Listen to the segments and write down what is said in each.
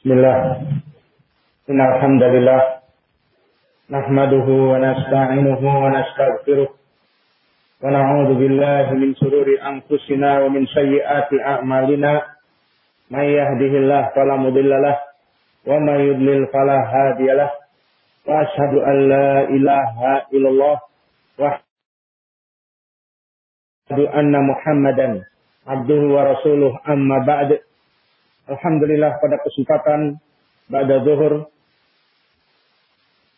بسم الله إن الحمد لله نحمده ونستعينه ونستغفره ونعوذ بالله من شرور أنفسنا ومن سيئات أعمالنا من يهده الله فلا مضل له ومن يضلل فلا هادي له وأشهد أن لا إله إلا الله وأشهد أن محمدا عبده ورسوله أما بعد Alhamdulillah pada kesempatan pada zuhur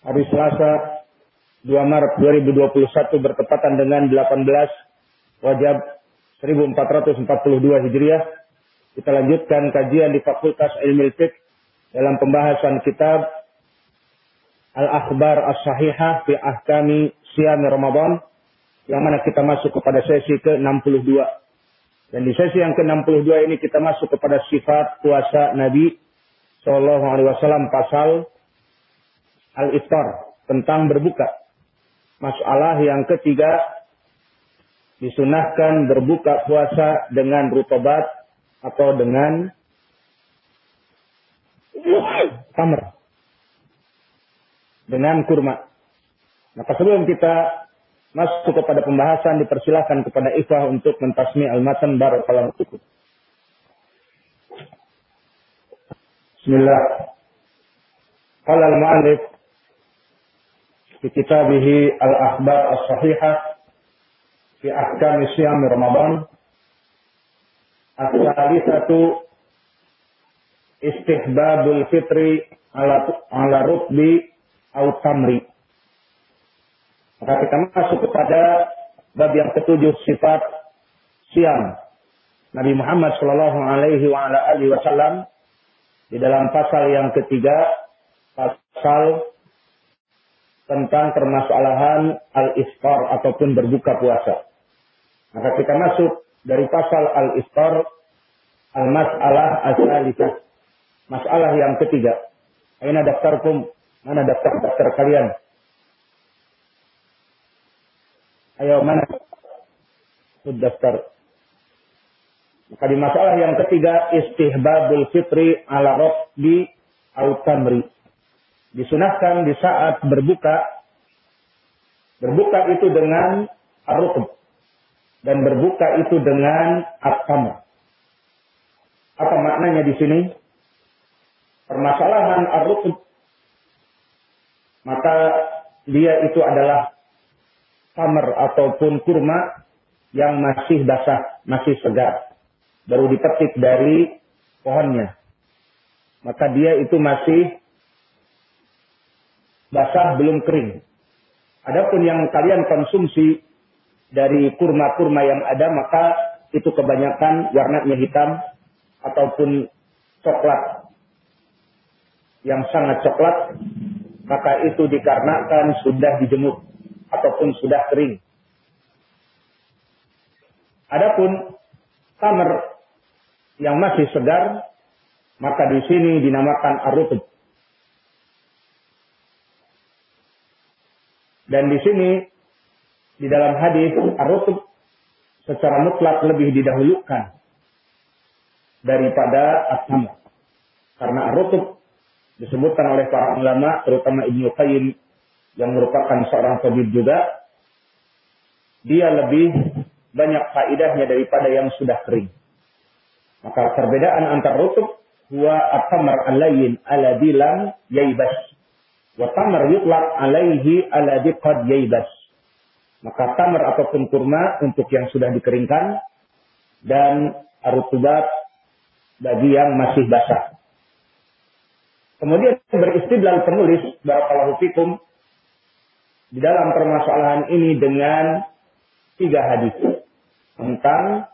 hari Selasa 2 Maret 2021 bertepatan dengan 18 Wajab 1442 Hijriah. Kita lanjutkan kajian di Fakultas Ilmu Fiqh dalam pembahasan kitab Al-Akhbar As-Sahihah fi Ahkami Siyam Ramadan yang mana kita masuk kepada sesi ke-62. Dan di sesi yang ke-62 ini kita masuk kepada sifat puasa Nabi Shallallahu Alaihi Wasallam pasal al-iftar tentang berbuka. Masalah yang ketiga disunahkan berbuka puasa dengan rutobat atau dengan tamar dengan kurma. Maka sebelum kita masuk kepada pembahasan dipersilahkan kepada Ifah untuk mentasmi al-matan barakallahu fikum. Bismillah. Qala al-mu'allif fi kitabih al-akhbar as-sahihah fi ahkam siyam Ramadan as-salisatu istihbabul fitri ala ala rutbi au tamri maka kita masuk kepada bab yang ketujuh sifat siam. Nabi Muhammad Shallallahu Alaihi Wasallam di dalam pasal yang ketiga pasal tentang permasalahan al-iftar ataupun berbuka puasa. Maka kita masuk dari pasal al-iftar al-mas'alah al-salifah. Masalah yang ketiga. Aina daftarkum? Mana daftar-daftar kalian? Ayo mana? Daftar. Maka di masalah yang ketiga istihbabul fitri ala di al tamri. Disunahkan di saat berbuka berbuka itu dengan arutub dan berbuka itu dengan at-tamr. Apa maknanya di sini? Permasalahan arutub maka dia itu adalah tamar ataupun kurma yang masih basah, masih segar. Baru dipetik dari pohonnya. Maka dia itu masih basah belum kering. Adapun yang kalian konsumsi dari kurma-kurma yang ada maka itu kebanyakan warnanya hitam ataupun coklat yang sangat coklat maka itu dikarenakan sudah dijemur ataupun sudah kering. Adapun tamar yang masih segar, maka di sini dinamakan arutub. Dan di sini di dalam hadis arutub secara mutlak lebih didahulukan daripada asam. Karena arutub disebutkan oleh para ulama, terutama Ibnu Qayyim yang merupakan seorang tabib juga, dia lebih banyak faidahnya daripada yang sudah kering. Maka perbedaan antar rutub huwa at-tamr alayyin alladhi yaibas wa tamr yutlaq alaihi alladhi qad yaibas. Maka tamr ataupun kurma untuk yang sudah dikeringkan dan arutubat bagi yang masih basah. Kemudian beristidlal penulis barakallahu fikum di dalam permasalahan ini dengan tiga hadis tentang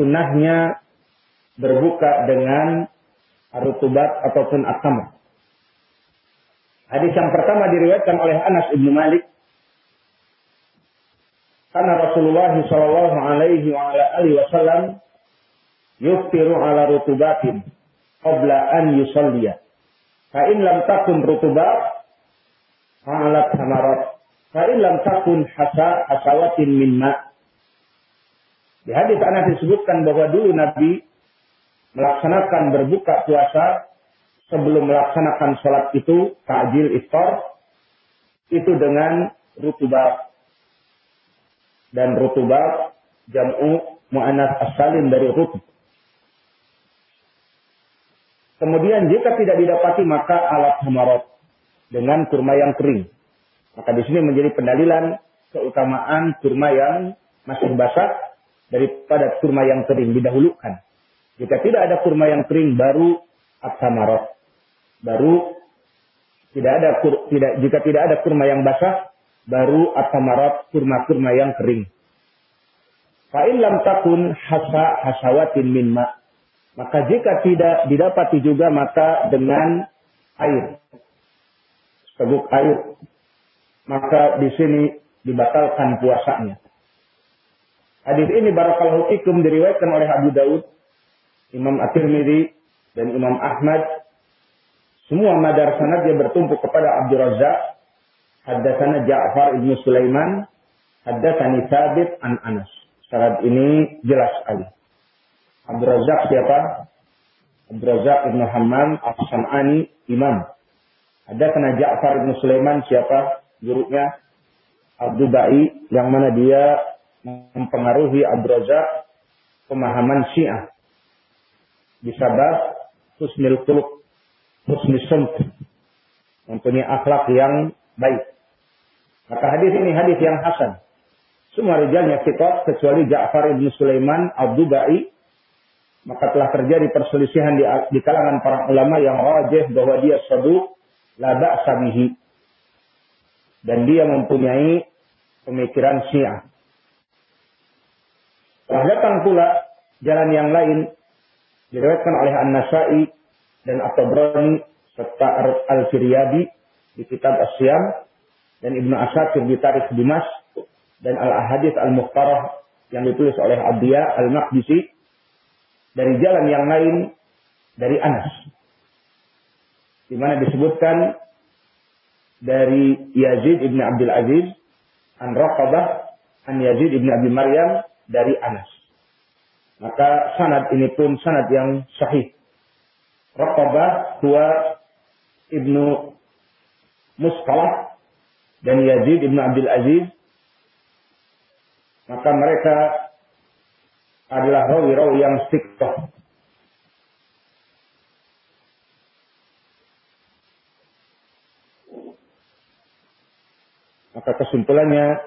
sunnahnya berbuka dengan arutubat ataupun akam. Hadis yang pertama diriwayatkan oleh Anas ibnu Malik karena Rasulullah Shallallahu Alaihi Wasallam yuftiru ala rutubatin qabla an yusalliya. Fa in lam takun rutubat fa'alat samarat Fa'in lam takun hasa hasawatin min ma. Di hadis anak disebutkan bahwa dulu Nabi melaksanakan berbuka puasa sebelum melaksanakan sholat itu, takjil iftar, itu dengan rutubat. Dan rutubat jam'u mu'anas asalin dari rutub. Kemudian jika tidak didapati maka alat hamarot dengan kurma yang kering. Maka di sini menjadi pendalilan keutamaan kurma yang masih basah daripada kurma yang kering didahulukan. Jika tidak ada kurma yang kering baru at-samarot. Baru tidak ada kur, tidak jika tidak ada kurma yang basah baru at-samarot kurma-kurma yang kering. Fa'in lam takun hasa hasawatin min ma. Maka jika tidak didapati juga maka dengan air. Teguk air. Maka di sini dibatalkan puasanya. Hadis ini barakallahu fikum diriwayatkan oleh Abu Daud, Imam At-Tirmidzi dan Imam Ahmad. Semua madar sanadnya bertumpu kepada Abdul Razak. Haddatsana Ja'far ibn Sulaiman, haddatsani Thabit an Anas. Syarat ini jelas sekali. Abdul Razak siapa? Abdul Razak ibn Hammam As-Sam'ani Imam. Haddatsana Ja'far ibn Sulaiman siapa? Gurunya Abdul Ba'i yang mana dia mempengaruhi Abdurrazak pemahaman Syiah. Disabab husnul khuluq, husnul sumt, mempunyai akhlak yang baik. Maka hadis ini hadis yang hasan. Semua rijalnya kitab kecuali Ja'far ibn Sulaiman Abdubai maka telah terjadi perselisihan di, di kalangan para ulama yang rajih bahwa dia saduq la ba'sa dan dia mempunyai pemikiran Syiah. Telah datang pula jalan yang lain diriwayatkan oleh An-Nasai dan At-Tabrani serta Al-Firyadi di kitab Asyam dan Ibnu Asakir di Tarikh Dimas dan Al-Ahadith Al-Mukhtarah yang ditulis oleh Abdiya Al-Maqdisi dari jalan yang lain dari Anas di mana disebutkan dari Yazid ibn Abdul Aziz an Raqabah an Yazid ibn Abi Maryam dari Anas. Maka sanad ini pun sanad yang sahih. Raqabah huwa ibnu Musqalah dan Yazid ibnu Abdul Aziz. Maka mereka adalah rawi-rawi yang siktah. Maka kesimpulannya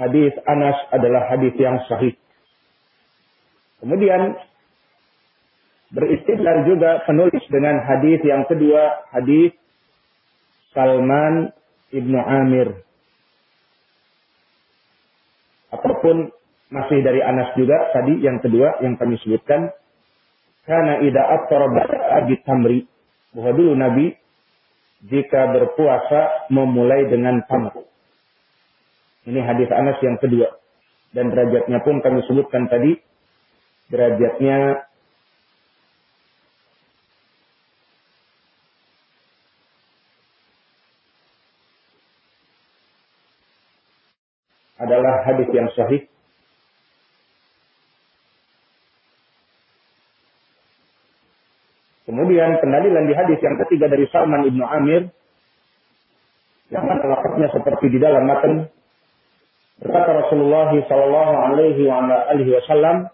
hadis Anas adalah hadis yang sahih. Kemudian beristidlal juga penulis dengan hadis yang kedua, hadis Salman ibnu Amir. Ataupun masih dari Anas juga tadi yang kedua yang kami sebutkan. Karena ida aftara abi tamri. Bahwa dulu Nabi jika berpuasa memulai dengan tamr. Ini hadis Anas yang kedua. Dan derajatnya pun kami sebutkan tadi. Derajatnya adalah hadis yang sahih. Kemudian pendalilan di hadis yang ketiga dari Salman ibnu Amir yang mana lafaznya seperti di dalam matan Berkata Rasulullah sallallahu alaihi wa alihi wasallam,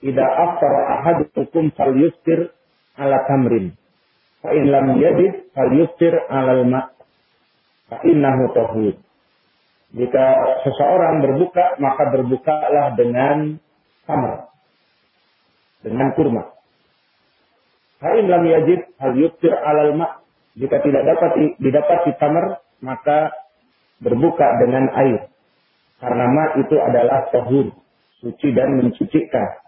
"Idza aftara ahadukum falyuftir ala tamrin. Fa in lam yajid falyuftir ala al-ma. Fa innahu tahur." Jika seseorang berbuka, maka berbukalah dengan tamar. Dengan kurma. Fa in lam yajid falyuftir ala al-ma. Jika tidak dapat didapati tamar, maka berbuka dengan air. Karena ma itu adalah tahur, suci dan mensucikan.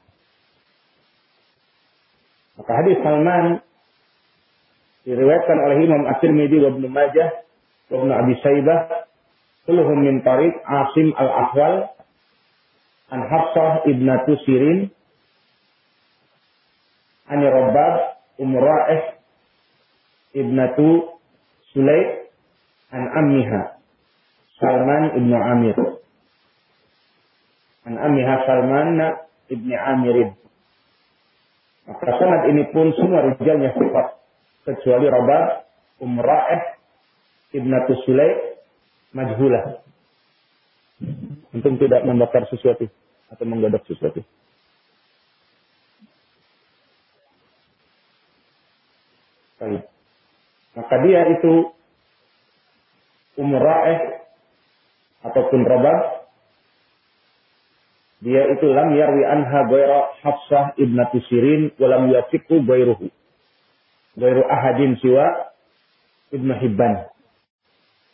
Maka hadis Salman diriwayatkan oleh Imam At-Tirmidzi wa Ibnu Majah wa Ibnu Abi Saibah kulluhum min tariq Asim al-Ahwal an Hafsah ibnatu Sirin an Rabbab Umra'ih ibnatu Sulaik an ammiha Salman ibnu Amir an Amiha Salman ibni Amirin. Maka sanad ini pun semua rijalnya sifat. kecuali Rabab, Umra'eh, Ibnatu Sulaik, Majhulah. Untung tidak membakar sesuatu atau menggodok sesuatu. Baik. Maka dia itu Umra'eh ataupun Rabab dia itu lam yarwi anha ghaira Hafsah ibnatu Sirin wa lam yafiqhu ghairuhu. Ghairu ahadin siwa Ibnu Hibban.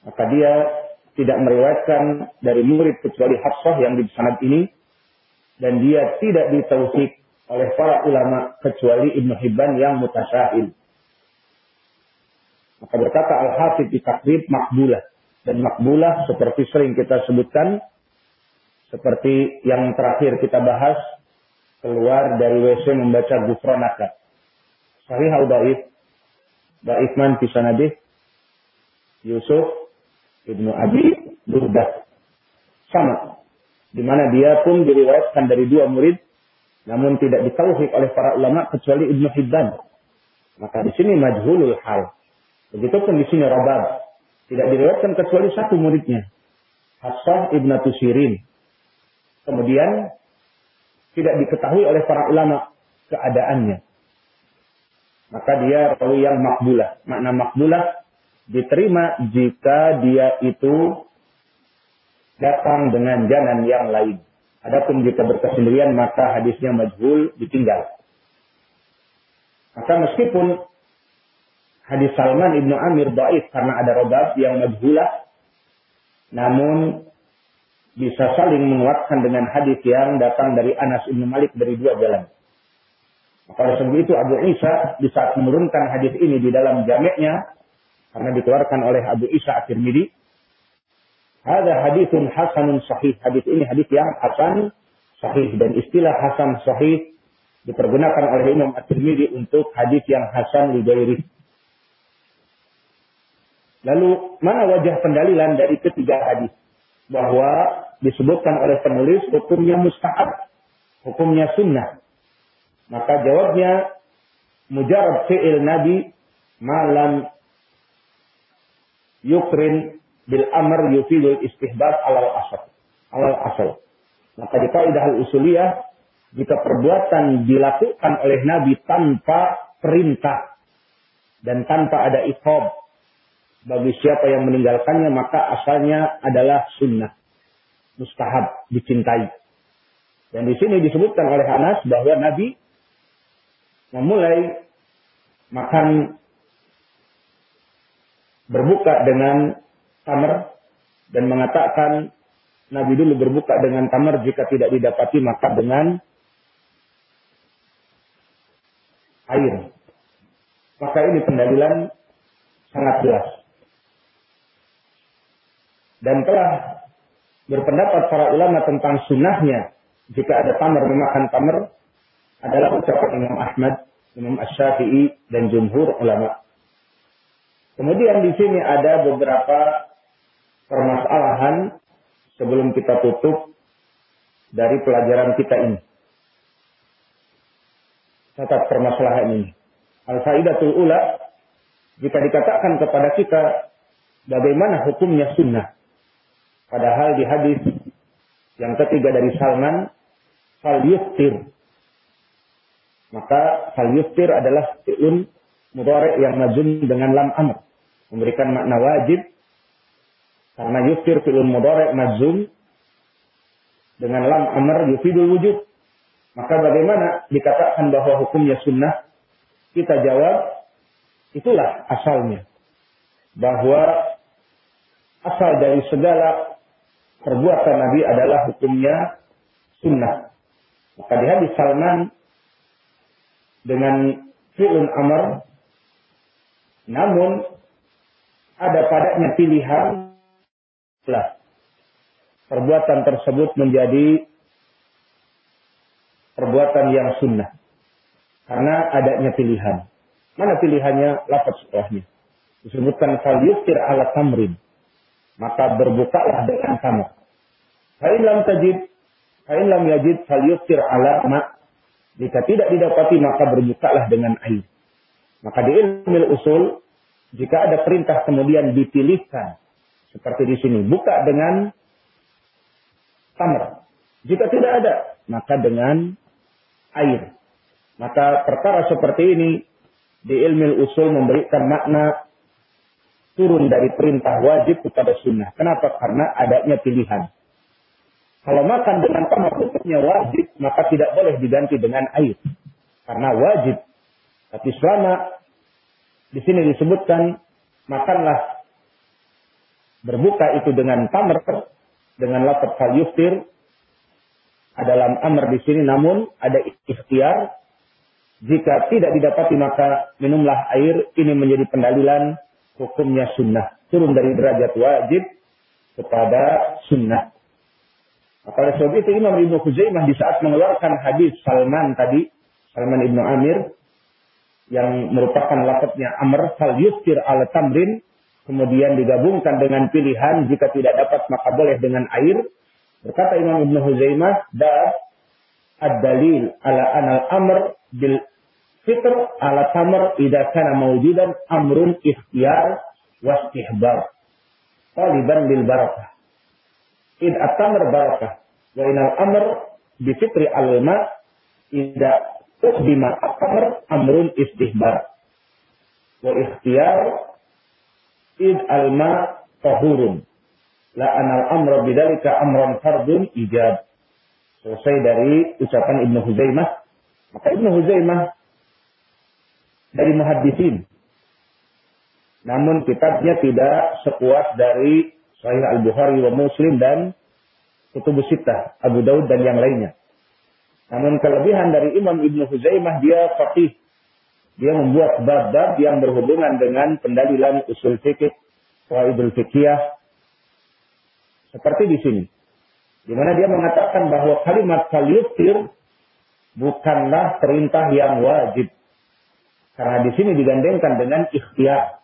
Maka dia tidak meriwayatkan dari murid kecuali Hafsah yang di sanad ini dan dia tidak ditauhid oleh para ulama kecuali Ibnu Hibban yang mutasyahil. Maka berkata Al-Hafidh di takrib makbulah. Dan makbulah seperti sering kita sebutkan seperti yang terakhir kita bahas, keluar dari WC membaca gufronaka. Sahih atau daif? Daif man Yusuf Ibnu Abi Burdah. Sama. Di mana dia pun diriwayatkan dari dua murid, namun tidak ditauhid oleh para ulama kecuali Ibnu Hibban. Maka di sini majhulul hal. Begitupun di sini Rabab. Tidak diriwayatkan kecuali satu muridnya. Hassah Ibnu Sirin. Kemudian tidak diketahui oleh para ulama keadaannya. Maka dia rawi yang makbulah. Makna makbulah diterima jika dia itu datang dengan jalan yang lain. Adapun jika berkesendirian maka hadisnya majhul ditinggal. Maka meskipun hadis Salman ibnu Amir baik karena ada robab yang majhulah, namun bisa saling menguatkan dengan hadis yang datang dari Anas bin Malik dari dua jalan. Maka oleh sebab itu Abu Isa di saat menurunkan hadis ini di dalam jamaknya karena dikeluarkan oleh Abu Isa At-Tirmidzi, ada hadisun hasanun sahih. Hadis ini hadis yang hasan sahih dan istilah hasan sahih dipergunakan oleh Imam At-Tirmidzi untuk hadis yang hasan li Lalu mana wajah pendalilan dari ketiga hadis? Bahwa disebutkan oleh penulis hukumnya mustahab, hukumnya sunnah. Maka jawabnya mujarab fi'il Nabi malam yukrin bil amr yufidul istihbab alal asal. Alal asal. Maka di kaidah al-usuliyah jika perbuatan dilakukan oleh Nabi tanpa perintah dan tanpa ada ikhab bagi siapa yang meninggalkannya maka asalnya adalah sunnah mustahab, dicintai. Dan di sini disebutkan oleh Anas bahwa Nabi memulai makan berbuka dengan tamar dan mengatakan Nabi dulu berbuka dengan tamar jika tidak didapati maka dengan air. Maka ini pendalilan sangat jelas. Dan telah berpendapat para ulama tentang sunnahnya jika ada tamar memakan tamar adalah ucapan Imam Ahmad, Imam Ash-Syafi'i dan jumhur ulama. Kemudian di sini ada beberapa permasalahan sebelum kita tutup dari pelajaran kita ini. Catat permasalahan ini. Al-Faidatul Ula, jika dikatakan kepada kita bagaimana hukumnya sunnah, Padahal di hadis yang ketiga dari Salman, fal yuftir. Maka fal yuftir adalah fi'un mudhari yang majum dengan lam amr. Memberikan makna wajib. Karena yuftir fi'un mudhari majum dengan lam amr yufidul wujud. Maka bagaimana dikatakan bahwa hukumnya sunnah? Kita jawab, itulah asalnya. Bahwa asal dari segala perbuatan Nabi adalah hukumnya sunnah. Maka di hadis Salman dengan fi'lun amr namun ada padanya pilihan lah perbuatan tersebut menjadi perbuatan yang sunnah karena adanya pilihan. Mana pilihannya? Lapat setelahnya. Disebutkan fal yuftir ala tamrin. Maka berbukalah dengan tamar. Fa'in lam tajid, fa'in lam yajid fal yuftir ala ma. Jika tidak didapati maka berbukalah dengan air. Maka di ilmu usul, jika ada perintah kemudian dipilihkan, seperti di sini, buka dengan tamar. Jika tidak ada, maka dengan air. Maka perkara seperti ini di ilmu usul memberikan makna turun dari perintah wajib kepada sunnah. Kenapa? Karena adanya pilihan. Kalau makan dengan tamar hukumnya wajib, maka tidak boleh diganti dengan air. Karena wajib. Tapi selama di sini disebutkan makanlah berbuka itu dengan tamar dengan lafaz fal yuftir adalah amr di sini namun ada ikhtiar jika tidak didapati maka minumlah air ini menjadi pendalilan hukumnya sunnah. Turun dari derajat wajib kepada sunnah. Oleh sebab itu Imam Ibnu Khuzaimah di saat mengeluarkan hadis Salman tadi Salman Ibnu Amir yang merupakan lafadznya Amr fal yustir al tamrin kemudian digabungkan dengan pilihan jika tidak dapat maka boleh dengan air. Berkata Imam Ibnu Huzaimah da ad-dalil ala anal amr bil fitr ala tamr idza kana mawjudan amrun ikhtiyar wa istihbar taliban lil barakah id at-tamr barakah wa inal amr bi fitri al ma idza bima akbar amrun istihbar. Wa ikhtiyar id alma tahurun. La anal amra bidalika amran fardun ijab. Selesai dari ucapan Ibnu Huzaimah. Maka Ibnu Huzaimah dari muhaddisin. Namun kitabnya tidak sekuat dari Sahih Al-Bukhari wa Muslim dan Kutubus Sittah, Abu Daud dan yang lainnya. Namun kelebihan dari Imam Ibn Huzaimah dia fakih. Dia membuat bab-bab yang berhubungan dengan pendalilan usul fikih, qaidul fikih seperti di sini. Di mana dia mengatakan bahwa kalimat kalyutir bukanlah perintah yang wajib. Karena di sini digandengkan dengan ikhtiar.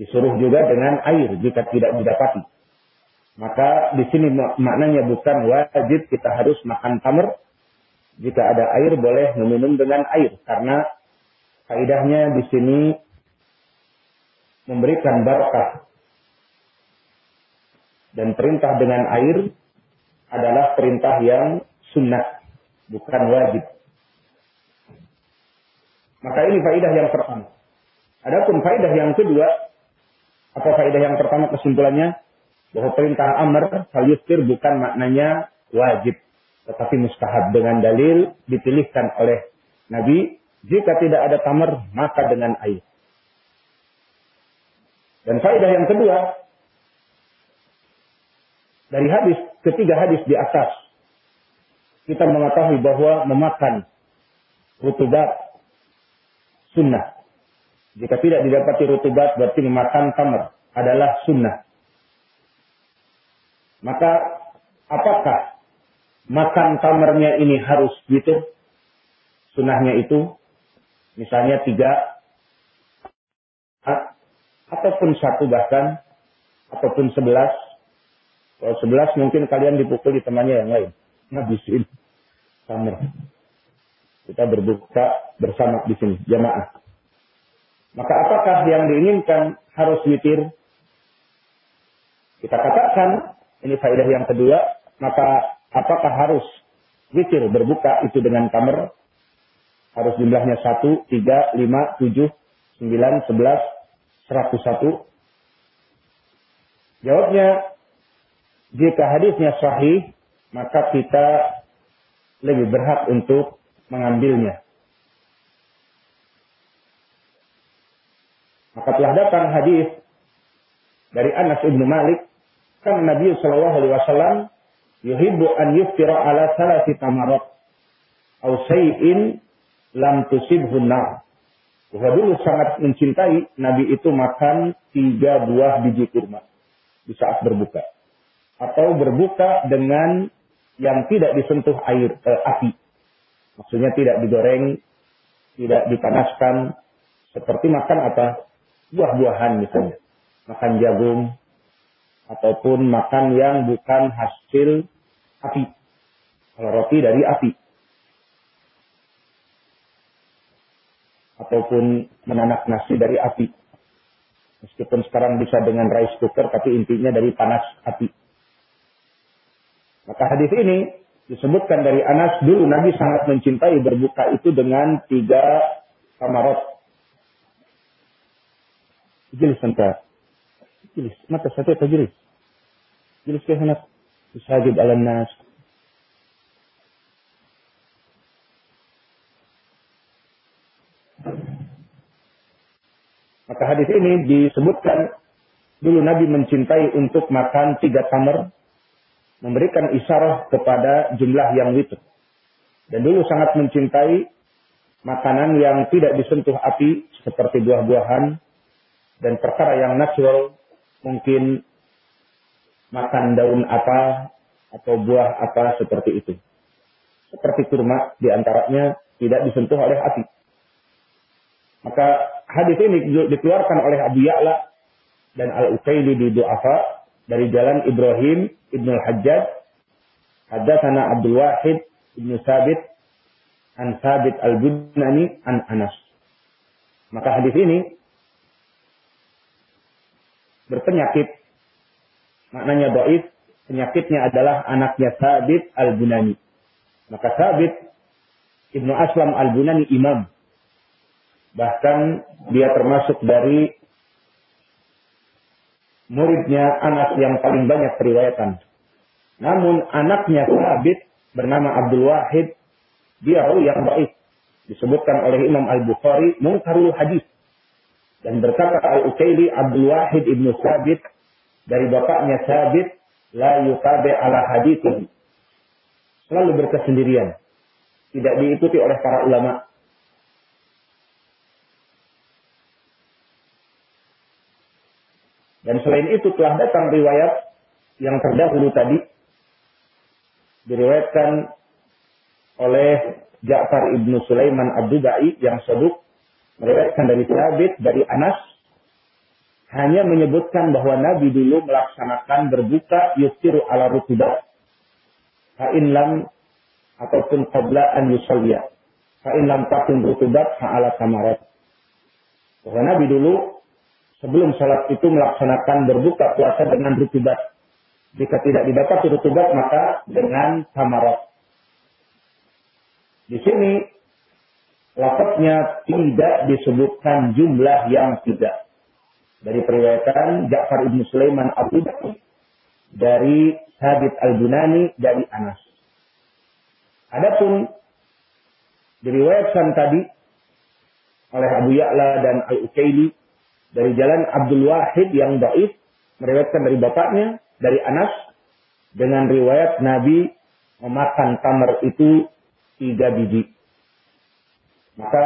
Disuruh juga dengan air jika tidak didapati. Maka di sini maknanya bukan wajib kita harus makan tamar jika ada air boleh meminum dengan air karena kaidahnya di sini memberikan barakah dan perintah dengan air adalah perintah yang sunnah bukan wajib maka ini faidah yang pertama. Adapun faidah yang kedua apa faidah yang pertama kesimpulannya? Bahwa perintah amr hal bukan maknanya wajib tetapi mustahab dengan dalil dipilihkan oleh Nabi. Jika tidak ada tamar maka dengan air. Dan faedah yang kedua dari hadis ketiga hadis di atas kita mengetahui bahwa memakan rutubat sunnah. Jika tidak didapati rutubat berarti memakan tamar adalah sunnah. Maka apakah makan tamarnya ini harus gitu. Sunahnya itu misalnya tiga ataupun satu bahkan ataupun sebelas. Kalau sebelas mungkin kalian dipukul di temannya yang lain. Ngabisin tamar. Kita berbuka bersama di sini jamaah. Maka apakah yang diinginkan harus witir? Kita katakan ini faedah yang kedua, maka apakah harus zikir berbuka itu dengan kamar? Harus jumlahnya 1, 3, 5, 7, 9, 11, 101. Jawabnya, jika hadisnya sahih, maka kita lebih berhak untuk mengambilnya. Maka telah datang hadis dari Anas ibnu Malik, kan Nabi Shallallahu Alaihi Wasallam yuhibbu an yuftira ala salasi tamarat au say'in lam tusibhu nar. Bahwa sangat mencintai Nabi itu makan tiga buah biji kurma di saat berbuka. Atau berbuka dengan yang tidak disentuh air eh, api. Maksudnya tidak digoreng, tidak dipanaskan. Seperti makan apa? Buah-buahan misalnya. Makan jagung, ataupun makan yang bukan hasil api. Kalau roti dari api. ataupun menanak nasi dari api. Meskipun sekarang bisa dengan rice cooker, tapi intinya dari panas api. Maka hadis ini disebutkan dari Anas dulu Nabi sangat mencintai berbuka itu dengan tiga kamarot. Jelis anta. Jelis. Mata satu atau jelis? Jelis ke sana. Usajib ala nas. Maka hadis ini disebutkan dulu Nabi mencintai untuk makan tiga tamar, memberikan isyarah kepada jumlah yang witr. Dan dulu sangat mencintai makanan yang tidak disentuh api seperti buah-buahan dan perkara yang natural mungkin makan daun apa atau buah apa seperti itu. Seperti kurma di antaranya tidak disentuh oleh api. Maka hadis ini dikeluarkan oleh Abu Ya'la dan Al-Uqayli di Du'afa dari jalan Ibrahim Ibn Al-Hajjaj Haddatsana Abdul Wahid Ibn Sabit an Sabit Al-Bunani an Anas. Maka hadis ini berpenyakit maknanya doif penyakitnya adalah anaknya Sabit Al-Bunani. Maka Sabit Ibnu Aslam Al-Bunani imam Bahkan dia termasuk dari muridnya anak yang paling banyak periwayatan. Namun anaknya Sabit bernama Abdul Wahid, dia yang baik. Disebutkan oleh Imam Al-Bukhari, mungkarul hadis. Dan berkata Al-Ukaili Abdul Wahid ibnu Sabit, dari bapaknya Sabit, la yutabe ala hadithin. Selalu berkesendirian. Tidak diikuti oleh para ulama. Dan selain itu telah datang riwayat yang terdahulu tadi diriwayatkan oleh Ja'far ibnu Sulaiman Abdubai yang seduk meriwayatkan dari Sabit dari Anas hanya menyebutkan bahwa Nabi dulu melaksanakan berbuka yustiru ala rutubat fa'in lam ataupun qabla an yusalliya. Fa'in lam takun rutubat fa'ala kamarat bahwa Nabi dulu sebelum sholat itu melaksanakan berbuka puasa dengan rutubat. Jika tidak didapat rutubat maka dengan samarat. Di sini lafaznya tidak disebutkan jumlah yang tidak. Dari periwayatan Ja'far ibn Sulaiman Abu dari Sabit al-Bunani dari Anas. Adapun diriwayatkan tadi oleh Abu Ya'la dan Al-Ukaili dari jalan Abdul Wahid yang baik meriwayatkan dari bapaknya dari Anas dengan riwayat Nabi memakan tamar itu tiga biji. Maka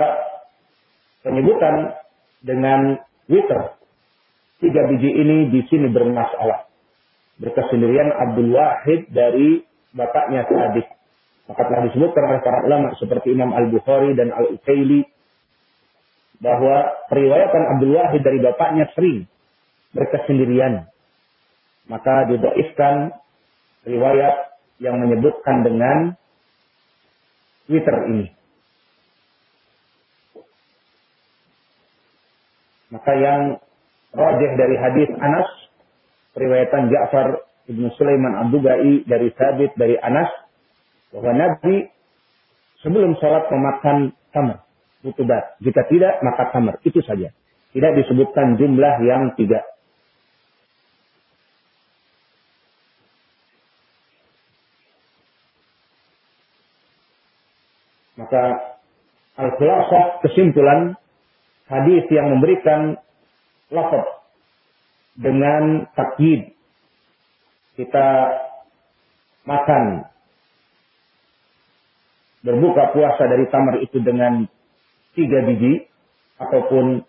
penyebutan dengan witer tiga biji ini di sini bermasalah. Berkesendirian Abdul Wahid dari bapaknya Sadiq. Maka telah disebutkan oleh para ulama seperti Imam Al-Bukhari dan Al-Ukaili bahwa periwayatan Abdul Wahid dari bapaknya sering berkesendirian. Maka didoifkan riwayat yang menyebutkan dengan Twitter ini. Maka yang rajih dari hadis Anas, periwayatan Ja'far Ibnu Sulaiman Abdugai dari Sabit dari Anas, bahwa Nabi sebelum sholat memakan tamar rutubat. Jika tidak, maka tamar. Itu saja. Tidak disebutkan jumlah yang tiga. Maka al-khulasah kesimpulan hadis yang memberikan lafaz dengan takyid kita makan berbuka puasa dari tamar itu dengan tiga biji ataupun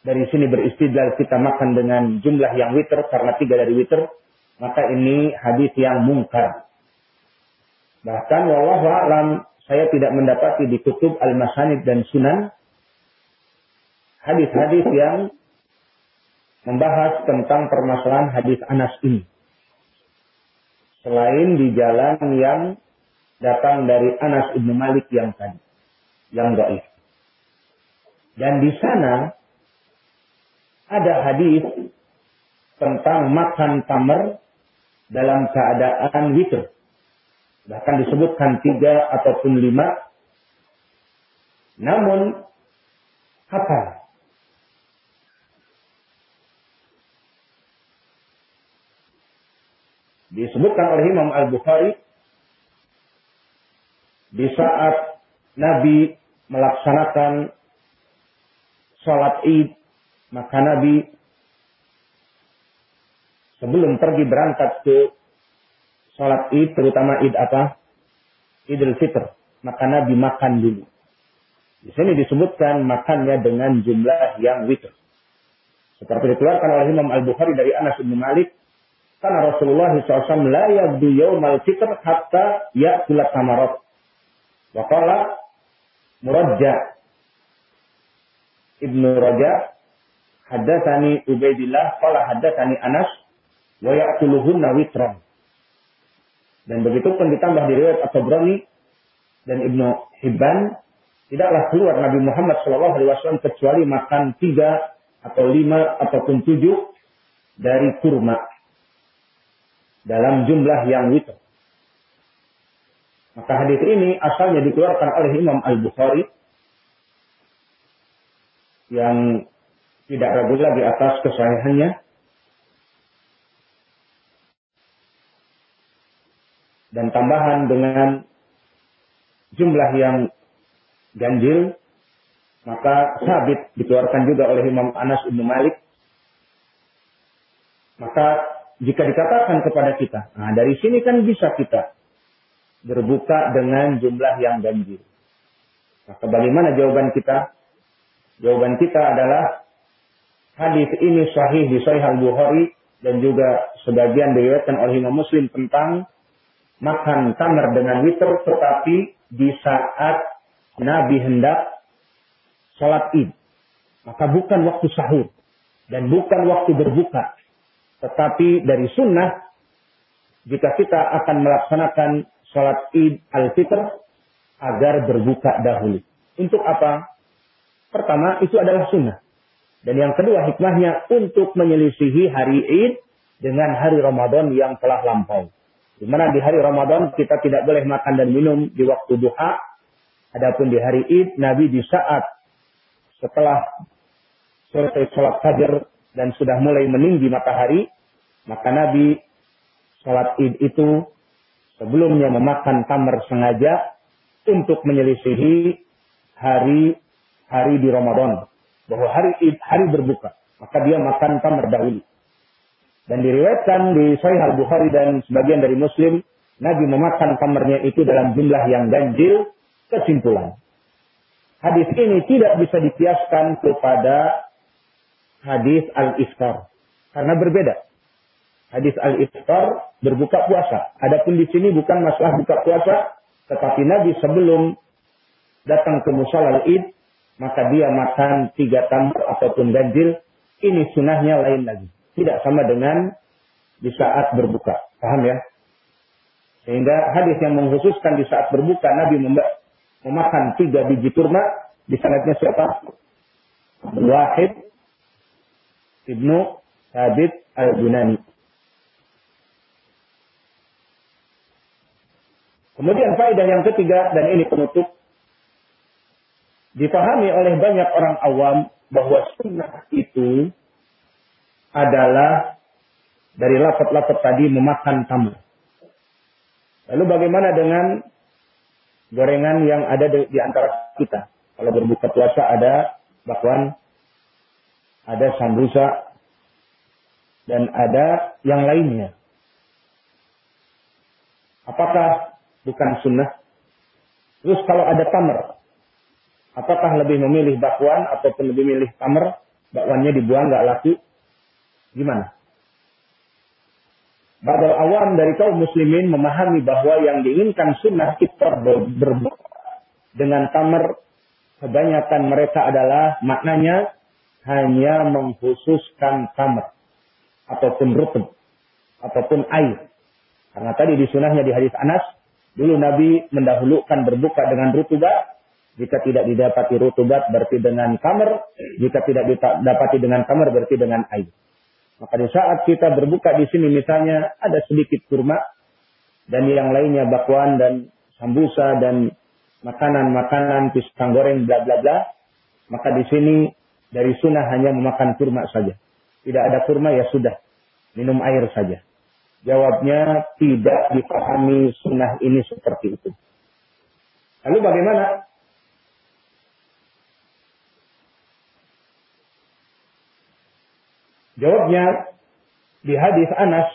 dari sini beristidlal kita makan dengan jumlah yang witer karena tiga dari witer maka ini hadis yang mungkar. Bahkan wallahu a'lam saya tidak mendapati di kutub al-masanid dan sunan hadis-hadis yang membahas tentang permasalahan hadis Anas ini. Selain di jalan yang datang dari Anas ibnu Malik yang tadi yang gaib. Dan di sana ada hadis tentang makan tamar dalam keadaan witr. Bahkan disebutkan tiga ataupun lima. Namun, kapan? Disebutkan oleh Imam Al-Bukhari di saat Nabi melaksanakan sholat id, maka Nabi sebelum pergi berangkat ke sholat id, terutama id apa? Idul Fitr. Maka Nabi makan dulu. Di sini disebutkan makannya dengan jumlah yang witr. Seperti dikeluarkan oleh Imam Al-Bukhari dari Anas bin Malik. Karena Rasulullah SAW la yabdu yawmal fitr hatta ya'kula samarat. Waqala Murajja Ibnu Raja Haddatsani Ubaidillah qala haddatsani Anas wa ya'kuluhunna witran. Dan begitu pun ditambah di riwayat At-Tabrani dan Ibnu Hibban tidaklah keluar Nabi Muhammad SAW kecuali makan tiga atau lima ataupun tujuh dari kurma dalam jumlah yang witr. Maka hadis ini asalnya dikeluarkan oleh Imam Al-Bukhari yang tidak ragu lagi atas kesahihannya. Dan tambahan dengan jumlah yang ganjil, maka sabit dikeluarkan juga oleh Imam Anas bin Malik. Maka jika dikatakan kepada kita, nah dari sini kan bisa kita berbuka dengan jumlah yang ganjil. Maka bagaimana jawaban kita? Jawaban kita adalah hadis ini sahih di Sahih Al-Bukhari dan juga sebagian diriwayatkan oleh Imam Muslim tentang makan tamar dengan witr tetapi di saat Nabi hendak sholat id. Maka bukan waktu sahur dan bukan waktu berbuka. Tetapi dari sunnah jika kita akan melaksanakan sholat id al-fitr agar berbuka dahulu. Untuk apa? Pertama, itu adalah sunnah. Dan yang kedua, hikmahnya untuk menyelisihi hari id dengan hari Ramadan yang telah lampau. Di mana di hari Ramadan kita tidak boleh makan dan minum di waktu duha. Adapun di hari id, Nabi di saat setelah selesai sholat fajar dan sudah mulai meninggi matahari, maka Nabi sholat id itu sebelumnya memakan tamar sengaja untuk menyelisihi hari hari di Ramadan. Bahwa hari Id hari berbuka. Maka dia makan tamar dahulu. Dan diriwayatkan di Sahih Al Bukhari dan sebagian dari Muslim Nabi memakan tamarnya itu dalam jumlah yang ganjil kesimpulan. Hadis ini tidak bisa dikiaskan kepada hadis al-iftar karena berbeda. Hadis al-iftar berbuka puasa. Adapun di sini bukan masalah buka puasa, tetapi Nabi sebelum datang ke musola id, maka dia makan tiga tamar ataupun ganjil. Ini sunahnya lain lagi. Tidak sama dengan di saat berbuka. Paham ya? Sehingga hadis yang mengkhususkan di saat berbuka Nabi memakan tiga biji kurma. Di sanadnya siapa? Wahid Ibnu Habib Al-Bunani. Kemudian faedah yang ketiga dan ini penutup dipahami oleh banyak orang awam bahwa sunnah itu adalah dari lapet-lapet tadi memakan tamu. Lalu bagaimana dengan gorengan yang ada di, di antara kita? Kalau berbuka puasa ada bakwan, ada sambusa, dan ada yang lainnya. Apakah bukan sunnah. Terus kalau ada tamar, apakah lebih memilih bakwan ataupun lebih memilih tamar? Bakwannya dibuang nggak laku? Gimana? Badal awam dari kaum muslimin memahami bahwa yang diinginkan sunnah iftar berbuka dengan tamar kebanyakan mereka adalah maknanya hanya mengkhususkan tamar ataupun rutub ataupun air. Karena tadi di sunnahnya di hadis Anas Dulu Nabi mendahulukan berbuka dengan rutubah Jika tidak didapati rutubat berarti dengan kamar. Jika tidak didapati dengan kamar berarti dengan air. Maka di saat kita berbuka di sini misalnya ada sedikit kurma dan yang lainnya bakwan dan sambusa dan makanan-makanan pisang goreng bla bla bla. Maka di sini dari sunnah hanya memakan kurma saja. Tidak ada kurma ya sudah. Minum air saja. Jawabnya tidak dipahami sunnah ini seperti itu. Lalu bagaimana? Jawabnya di hadis Anas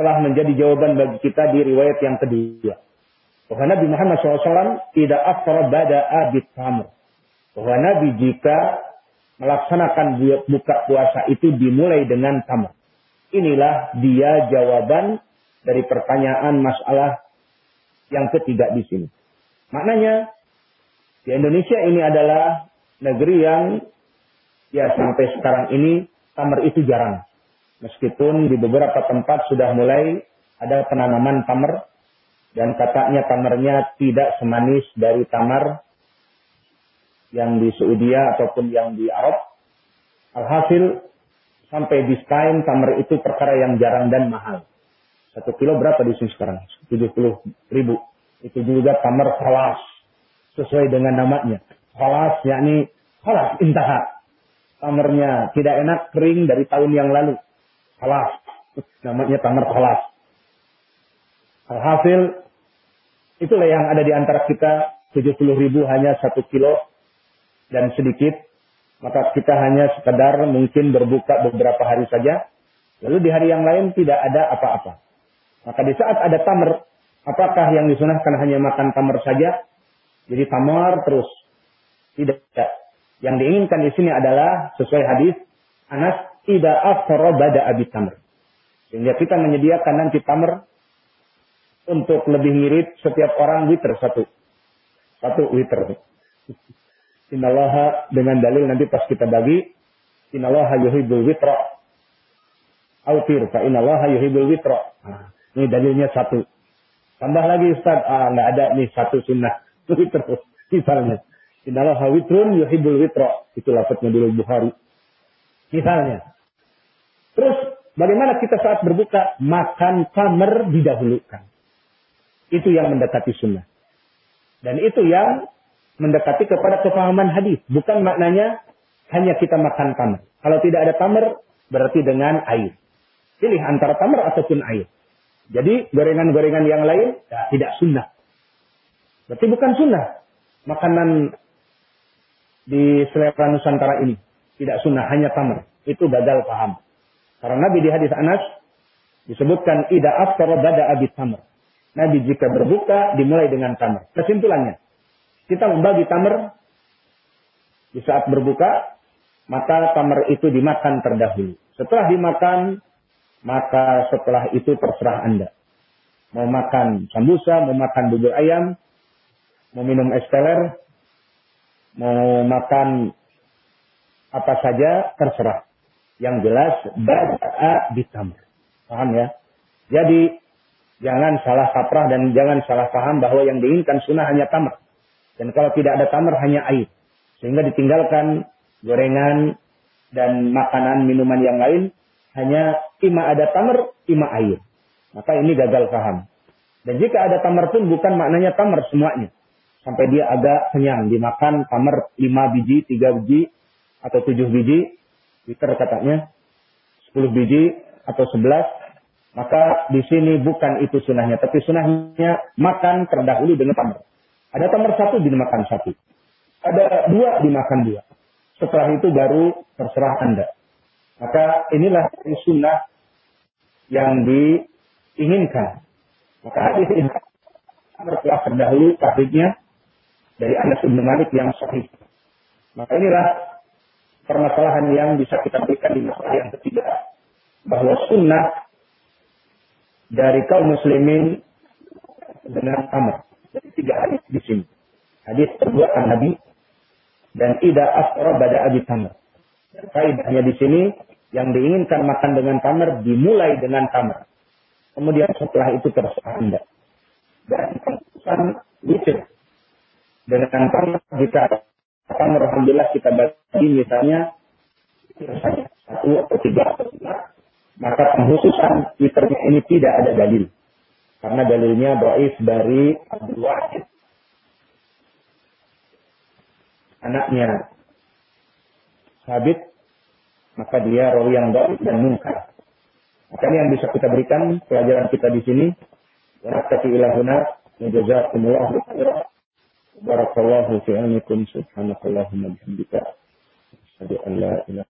telah menjadi jawaban bagi kita di riwayat yang kedua. Bahwa Nabi Muhammad SAW tidak afra bada abid tamr. Bahwa Nabi jika melaksanakan buka puasa itu dimulai dengan tamr. Inilah dia jawaban dari pertanyaan masalah yang ketiga di sini. Maknanya di Indonesia ini adalah negeri yang ya sampai sekarang ini tamar itu jarang. Meskipun di beberapa tempat sudah mulai ada penanaman tamar dan katanya tamarnya tidak semanis dari tamar yang di Saudi ataupun yang di Arab. Alhasil sampai di Spain tamar itu perkara yang jarang dan mahal. Satu kilo berapa di sini sekarang? 70 ribu. Itu juga tamar falas. Sesuai dengan namanya. Falas yakni falas intaha. Tamarnya tidak enak kering dari tahun yang lalu. Falas. Namanya tamar falas. Alhasil itulah yang ada di antara kita 70 ribu hanya satu kilo dan sedikit maka kita hanya sekedar mungkin berbuka beberapa hari saja, lalu di hari yang lain tidak ada apa-apa. Maka di saat ada tamar, apakah yang disunahkan hanya makan tamar saja? Jadi tamar terus. Tidak. Yang diinginkan di sini adalah sesuai hadis Anas tidak afkara bada abi tamar. Sehingga kita menyediakan nanti tamar untuk lebih mirip setiap orang witer satu. Satu witer. Innallaha dengan dalil nanti pas kita bagi. Innallaha yuhibbul witra. Autir. Fa innallaha yuhibbul witra. Nah, ini dalilnya satu. Tambah lagi Ustaz. Ah, nggak ada nih satu sunnah. Witr. Misalnya. Innallaha witrun yuhibbul witra. Itu lafadznya dulu Bukhari. Misalnya. Terus bagaimana kita saat berbuka? Makan kamar didahulukan. Itu yang mendekati sunnah. Dan itu yang mendekati kepada kefahaman hadis. Bukan maknanya hanya kita makan tamar. Kalau tidak ada tamar, berarti dengan air. Pilih antara tamar ataupun air. Jadi gorengan-gorengan yang lain ya, tidak sunnah. Berarti bukan sunnah. Makanan di selera Nusantara ini. Tidak sunnah, hanya tamar. Itu gagal paham. Karena Nabi di hadis Anas disebutkan ida aftara bada abis tamar. Nabi jika berbuka dimulai dengan tamar. Kesimpulannya, kita membagi tamar di saat berbuka, maka tamar itu dimakan terdahulu. Setelah dimakan, maka setelah itu terserah Anda. Mau makan sambusa, mau makan bubur ayam, mau minum es teler, mau makan apa saja, terserah. Yang jelas, bada'a tamar. Paham ya? Jadi, jangan salah kaprah dan jangan salah paham bahwa yang diinginkan sunnah hanya tamar. Dan kalau tidak ada tamar hanya air. Sehingga ditinggalkan gorengan dan makanan minuman yang lain hanya ima ada tamar, ima air. Maka ini gagal paham. Dan jika ada tamar pun bukan maknanya tamar semuanya. Sampai dia agak kenyang. Dimakan tamar 5 biji, 3 biji, atau 7 biji. Liter katanya. 10 biji atau 11. Maka di sini bukan itu sunahnya. Tapi sunahnya makan terdahulu dengan tamar. Ada tamar satu dimakan satu. Ada dua dimakan dua. Setelah itu baru terserah Anda. Maka inilah sunnah yang diinginkan. Maka hadis ini telah terdahulu kabarnya dari Anas bin Malik yang sahih. Maka inilah permasalahan yang bisa kita berikan di masalah yang ketiga. Bahwa sunnah dari kaum muslimin dengan tamar. Jadi tiga hadis di sini. Hadis perbuatan Nabi dan tidak asra pada abi tamar. Kaidahnya di sini yang diinginkan makan dengan tamar dimulai dengan tamar. Kemudian setelah itu terserah Anda. Dan keputusan witir. dengan tanah jika akan alhamdulillah kita baca misalnya satu atau tiga maka penghususan witirnya ini tidak ada dalil karena dalilnya baif dari Abdul Wahid. Anaknya. Habib maka dia rawi yang baik dan mungkar. Maka yang bisa kita berikan pelajaran kita di sini. Wa naktafi ilahuna wa jazakumullahu khairan. Barakallahu fi amikum subhanakallahumma bihamdika. Asyhadu an la ilaha